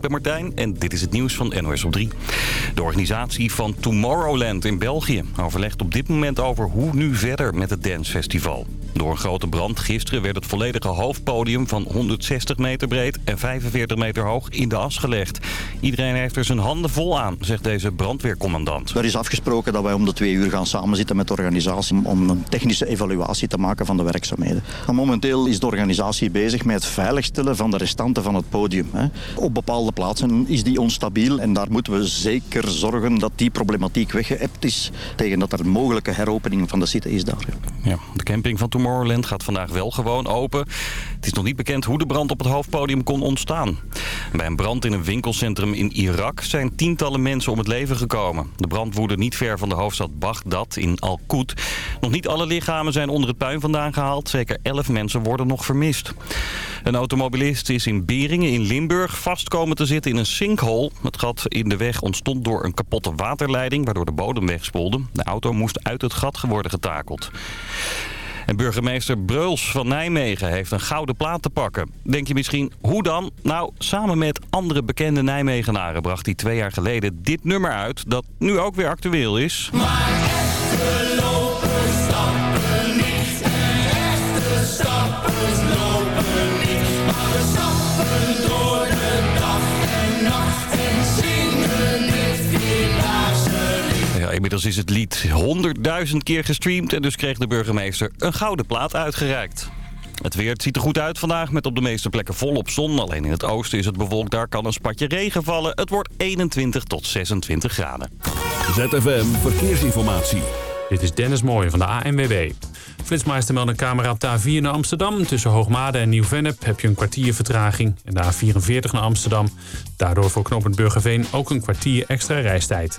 ik ben Martijn en dit is het nieuws van NOS op 3. De organisatie van Tomorrowland in België overlegt op dit moment over hoe nu verder met het dancefestival. Door een grote brand gisteren werd het volledige hoofdpodium van 160 meter breed en 45 meter hoog in de as gelegd. Iedereen heeft er zijn handen vol aan, zegt deze brandweercommandant. Er is afgesproken dat wij om de twee uur gaan samenzitten met de organisatie om een technische evaluatie te maken van de werkzaamheden. momenteel is de organisatie bezig met het veiligstellen van de restanten van het podium. Op bepaalde plaatsen is die onstabiel en daar moeten we zeker zorgen dat die problematiek weggeëpt is tegen dat er mogelijke heropening van de site is daar. Ja, de camping van Tomorrowland gaat vandaag wel gewoon open. Het is nog niet bekend hoe de brand op het hoofdpodium kon ontstaan. Bij een brand in een winkelcentrum in Irak zijn tientallen mensen om het leven gekomen. De brand woedde niet ver van de hoofdstad Baghdad in Al-Qud. Nog niet alle lichamen zijn onder het puin vandaan gehaald. Zeker elf mensen worden nog vermist. Een automobilist is in Beringen in Limburg vast komen te zitten in een sinkhole. Het gat in de weg ontstond door een kapotte waterleiding... waardoor de bodem wegspoelde. De auto moest uit het gat worden getakeld. En burgemeester Breuls van Nijmegen heeft een gouden plaat te pakken. Denk je misschien, hoe dan? Nou, samen met andere bekende Nijmegenaren bracht hij twee jaar geleden dit nummer uit... dat nu ook weer actueel is. Inmiddels is het lied 100.000 keer gestreamd en dus kreeg de burgemeester een gouden plaat uitgereikt. Het weer ziet er goed uit vandaag met op de meeste plekken volop zon. Alleen in het oosten is het bewolkt, daar kan een spatje regen vallen. Het wordt 21 tot 26 graden. ZFM Verkeersinformatie. Dit is Dennis Mooij van de ANWB. Flitsmeister meldt een camera op de A4 naar Amsterdam. Tussen Hoogmade en Nieuw-Vennep heb je een kwartier vertraging. En de A44 naar Amsterdam. Daardoor voor knooppunt Burgerveen ook een kwartier extra reistijd.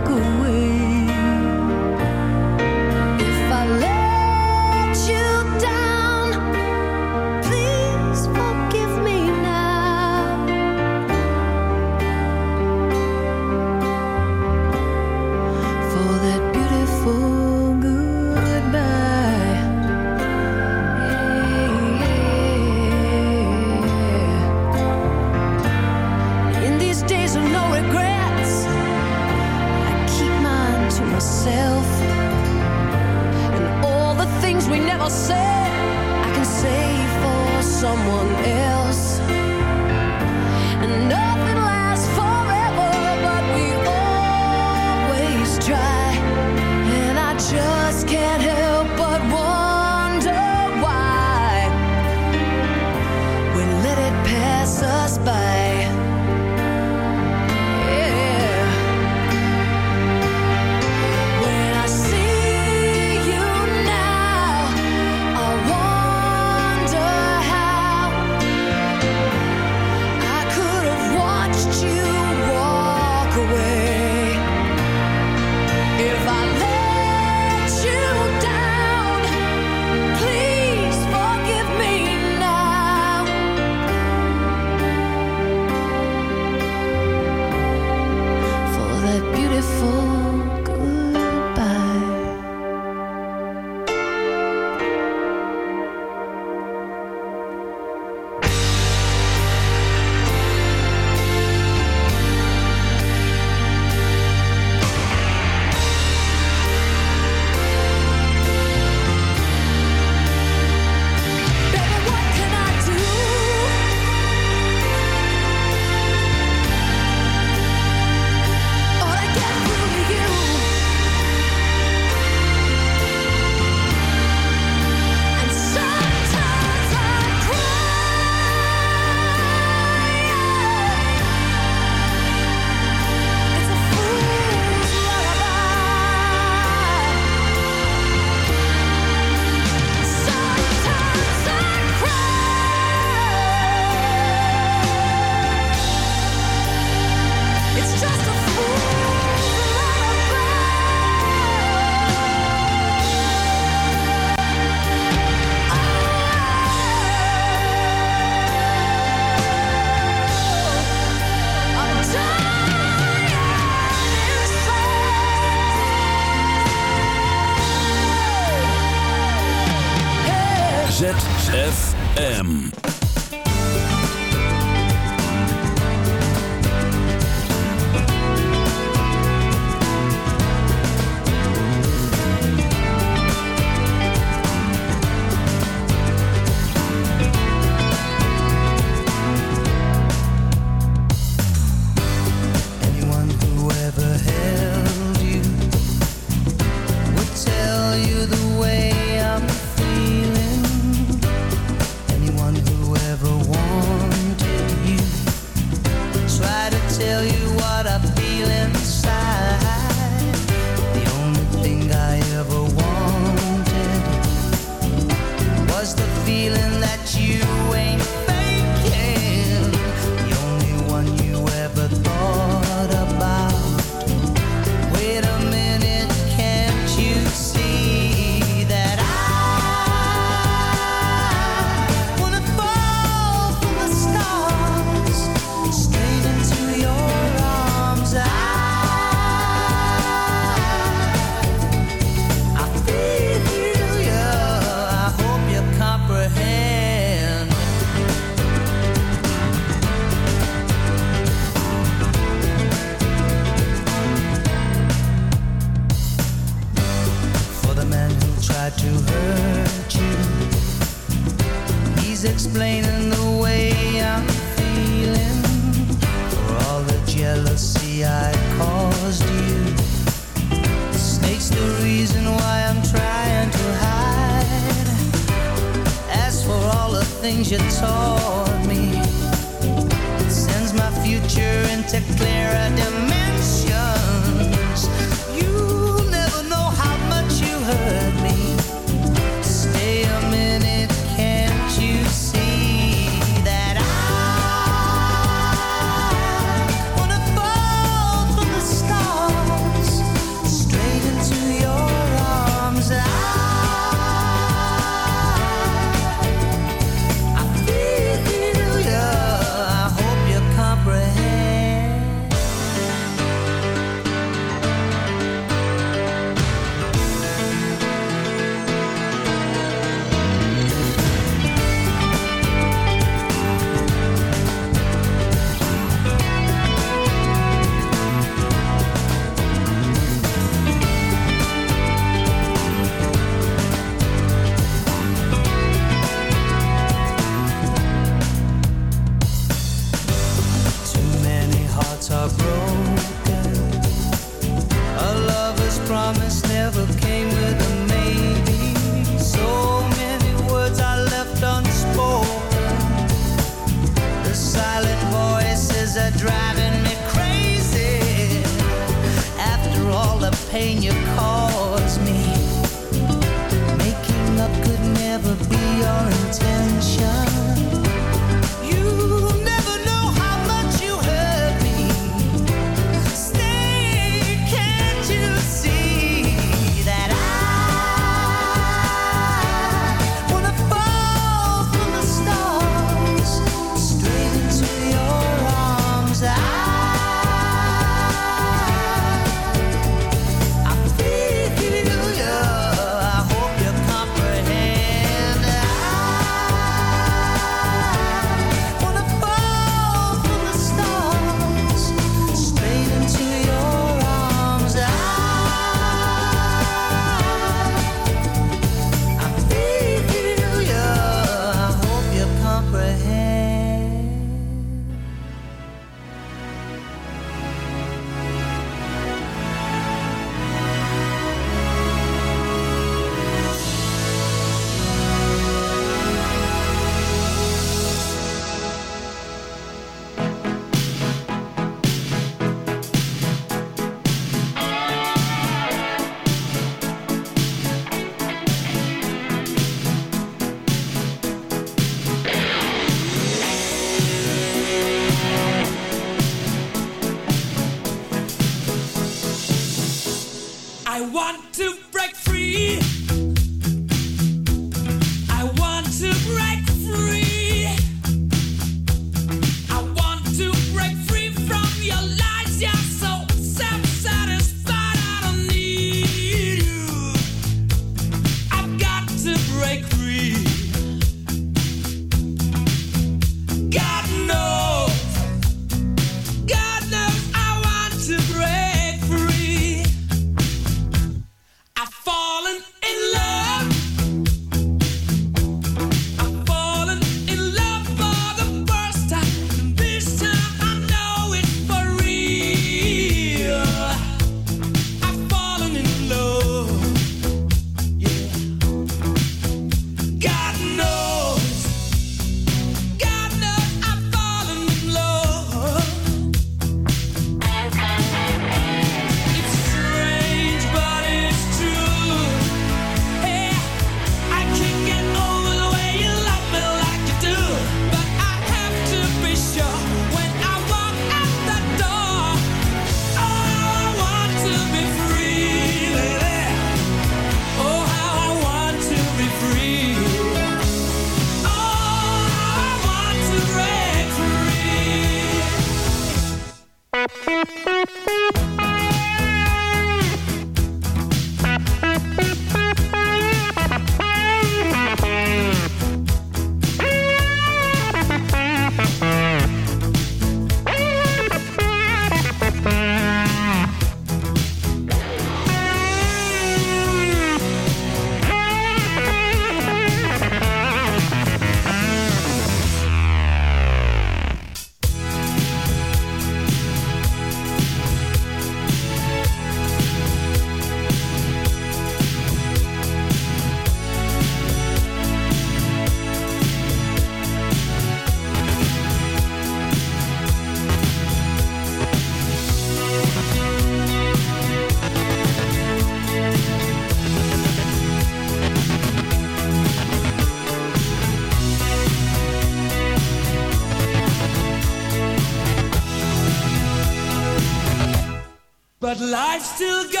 I still got.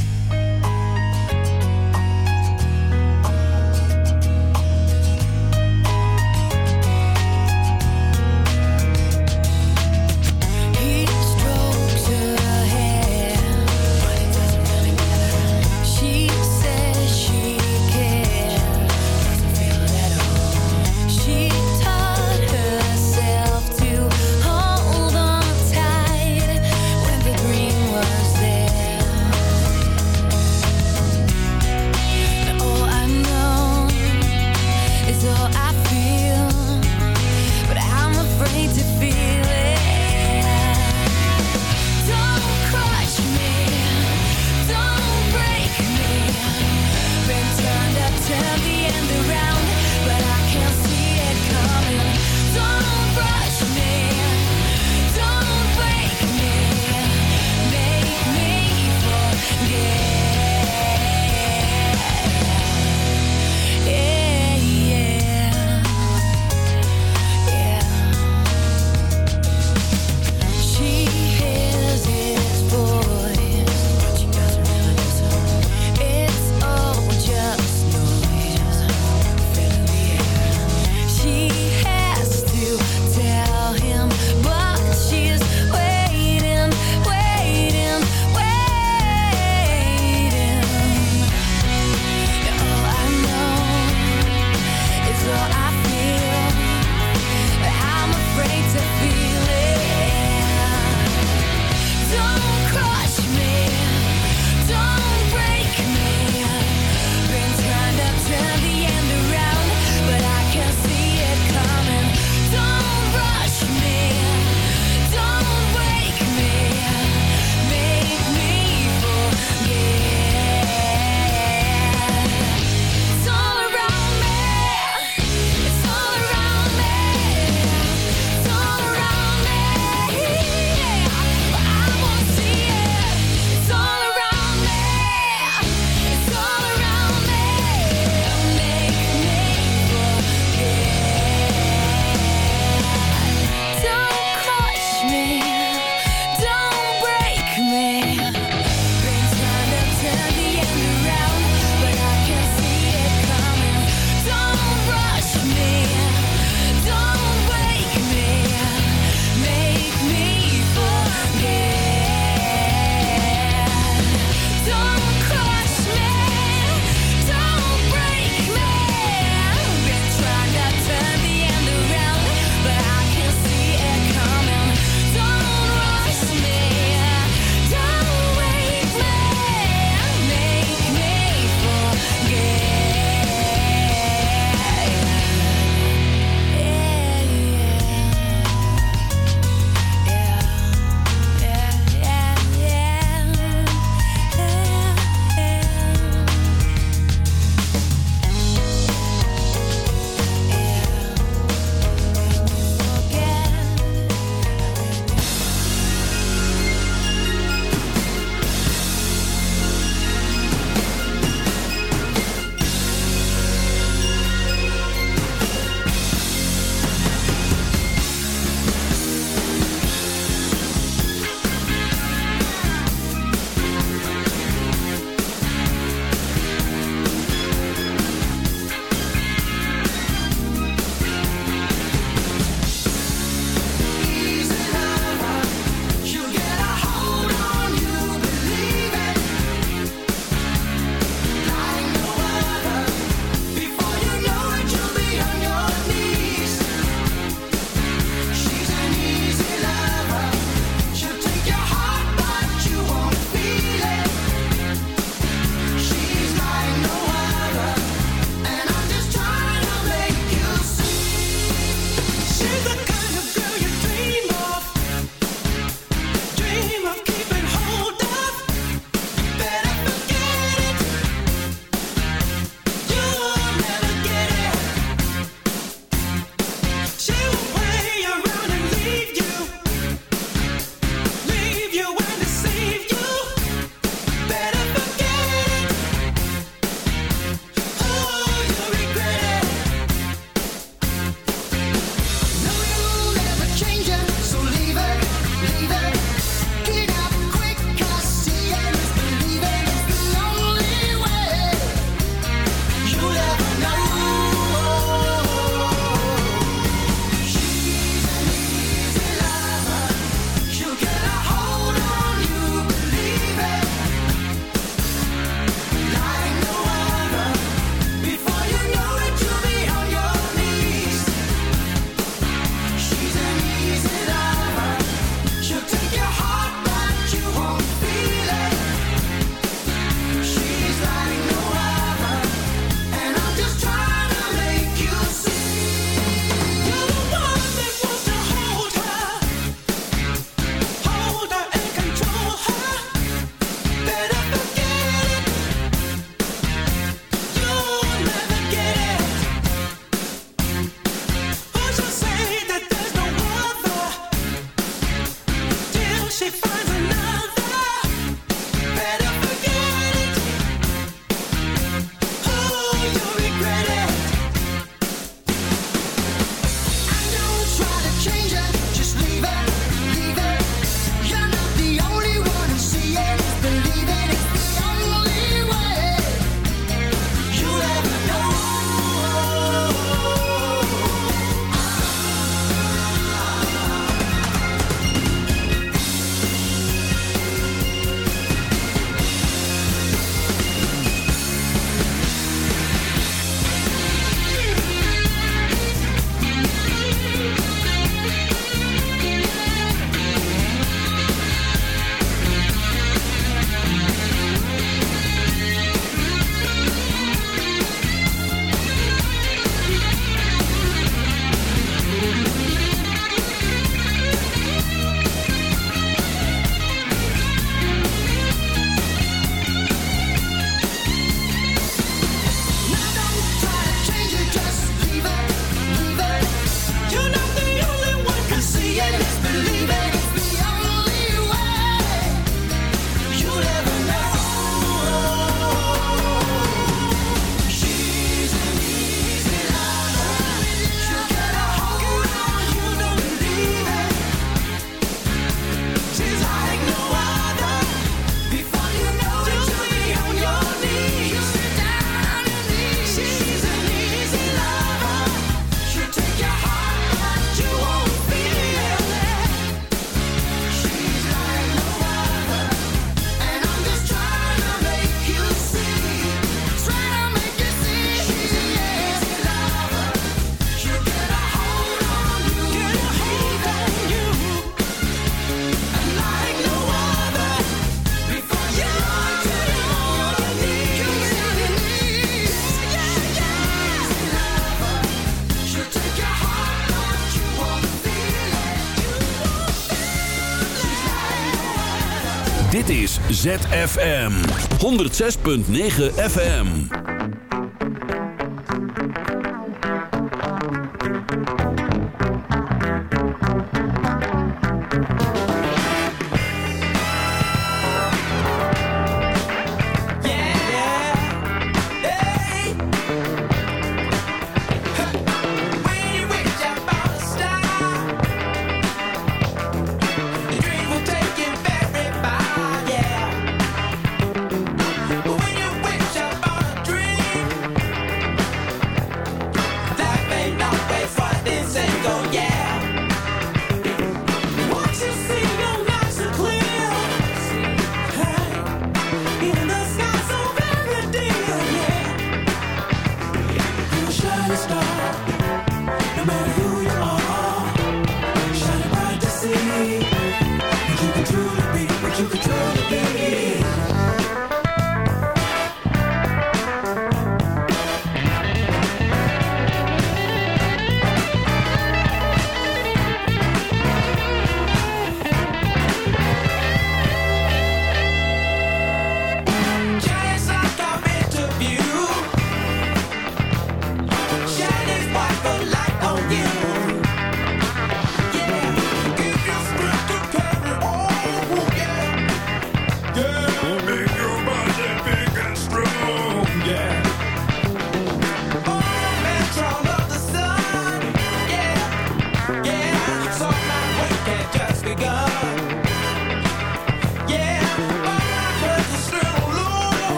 ZFM 106.9 FM.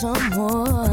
Someone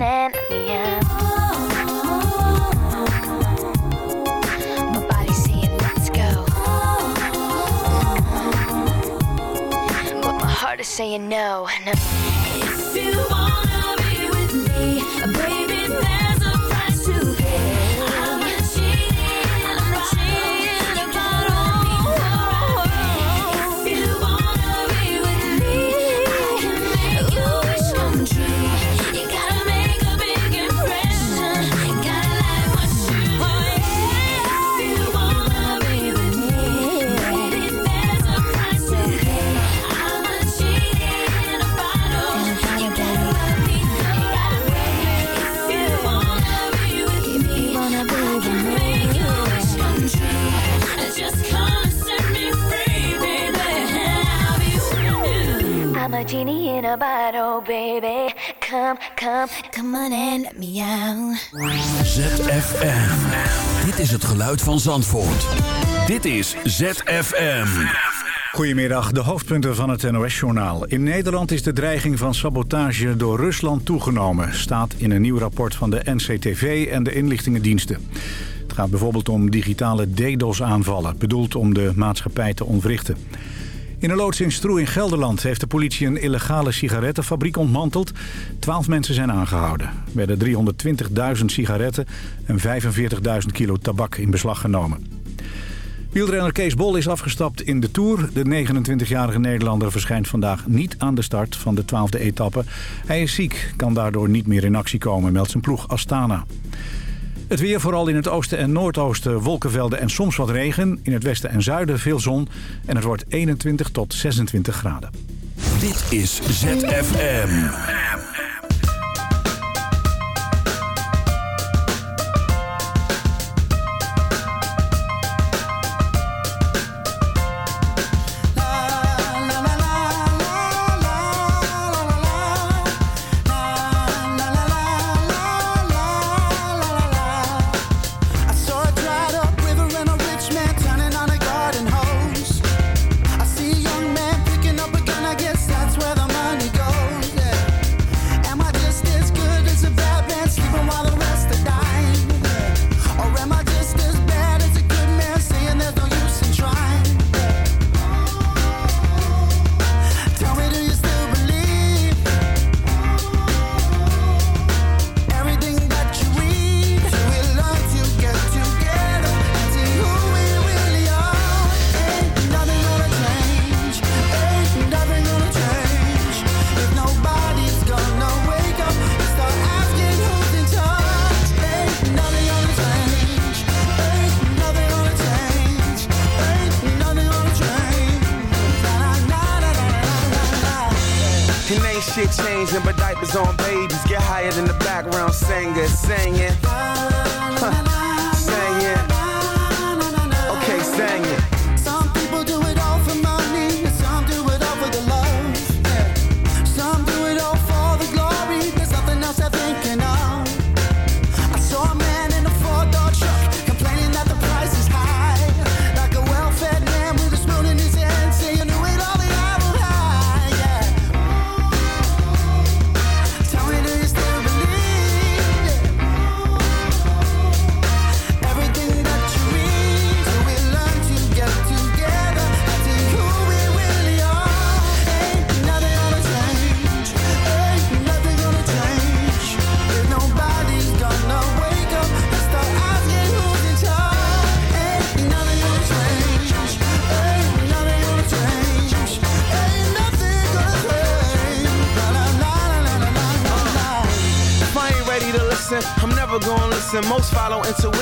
burning me up. Saying, let's go. But my heart is saying, no, no. genie in a bottle, baby. Come, come, come on and let me out. ZFM. Dit is het geluid van Zandvoort. Dit is ZFM. Goedemiddag, de hoofdpunten van het NOS-journaal. In Nederland is de dreiging van sabotage door Rusland toegenomen... staat in een nieuw rapport van de NCTV en de inlichtingendiensten. Het gaat bijvoorbeeld om digitale DDoS-aanvallen... bedoeld om de maatschappij te ontwrichten. In een loods in Stroe in Gelderland heeft de politie een illegale sigarettenfabriek ontmanteld. Twaalf mensen zijn aangehouden. Er werden 320.000 sigaretten en 45.000 kilo tabak in beslag genomen. Wielrenner Kees Bol is afgestapt in de Tour. De 29-jarige Nederlander verschijnt vandaag niet aan de start van de 12e etappe. Hij is ziek, kan daardoor niet meer in actie komen, meldt zijn ploeg Astana. Het weer vooral in het oosten en noordoosten wolkenvelden en soms wat regen. In het westen en zuiden veel zon. En het wordt 21 tot 26 graden. Dit is ZFM.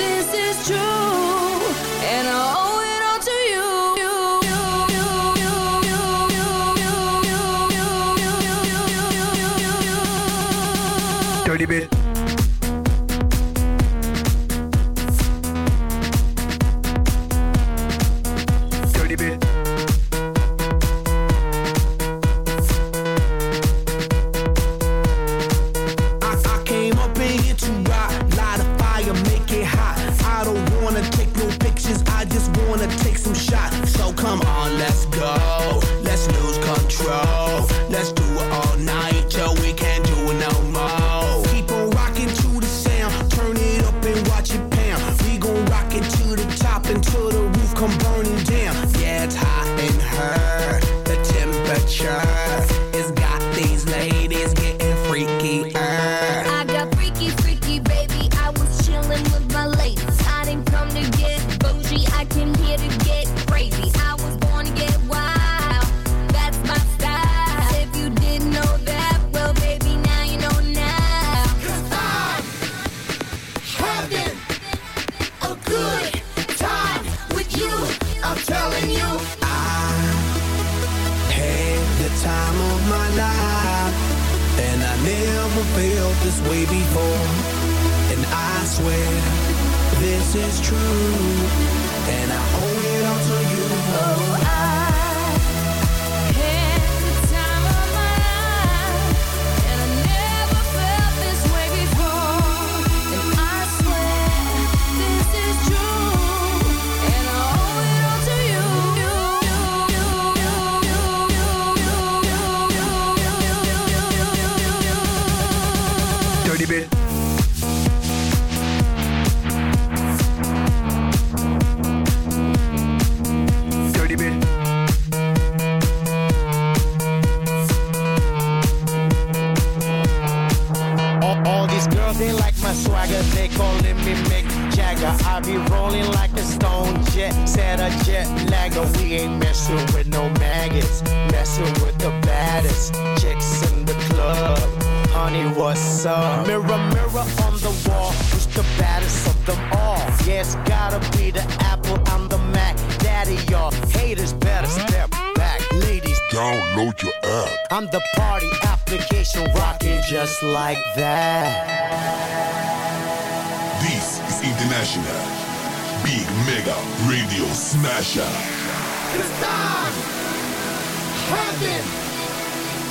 this is true. And all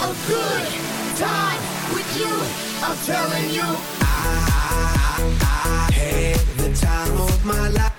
a good time with you. I'm telling you, I, I, I, I had the time of my life.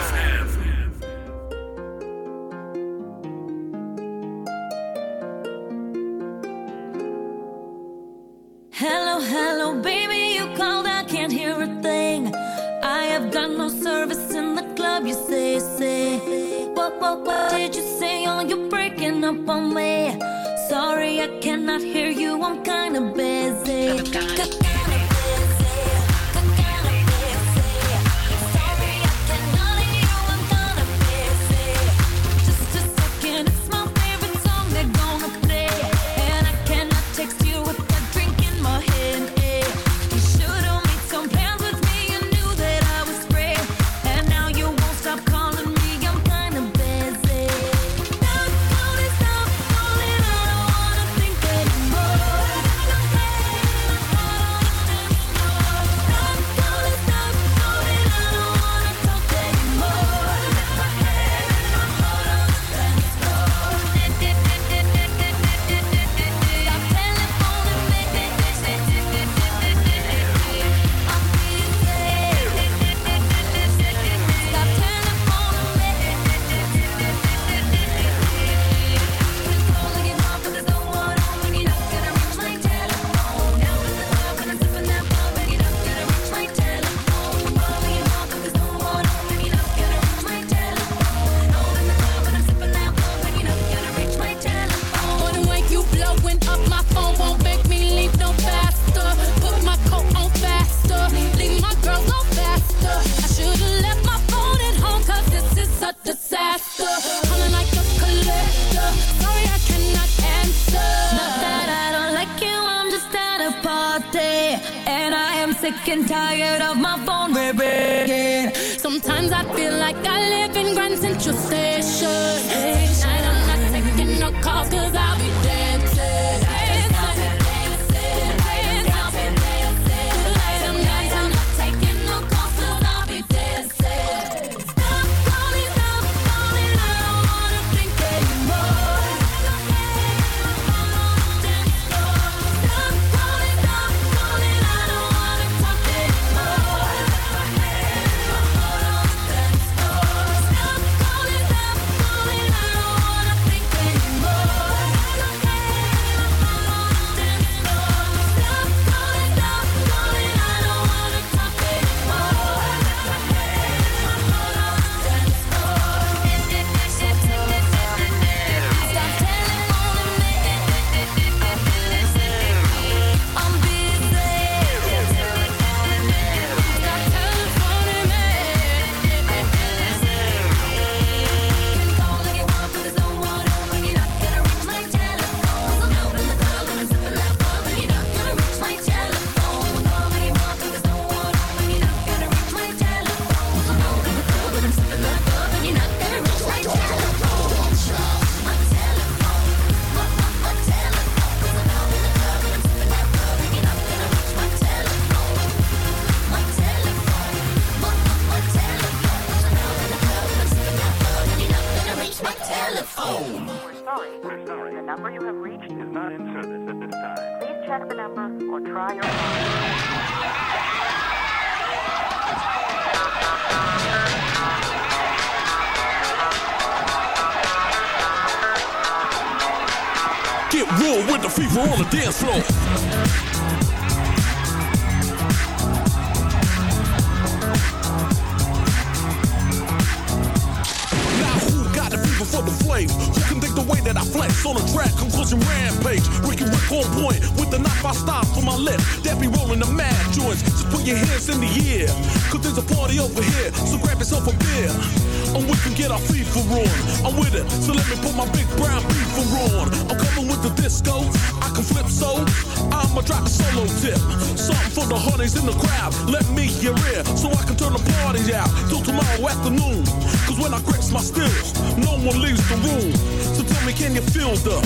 I can flip so I'ma drop a solo tip. Something for the honeys in the crowd. Let me hear it so I can turn the party out till tomorrow afternoon. Cause when I grips my stills, no one leaves the room. So tell me, can you feel the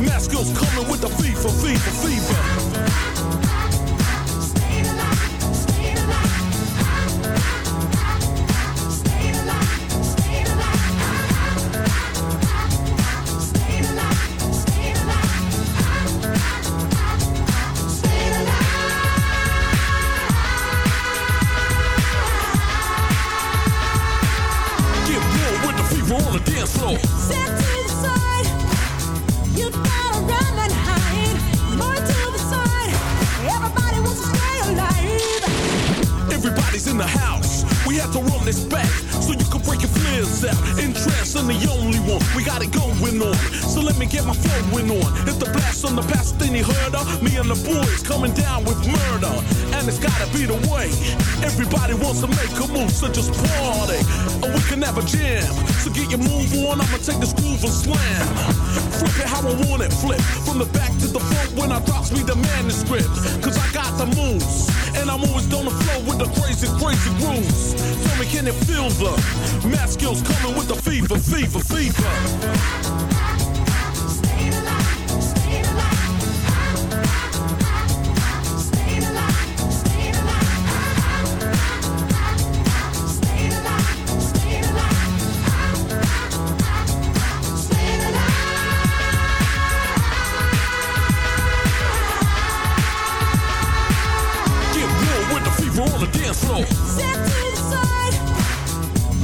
mask coming with the fever, fever, fever?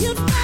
You'd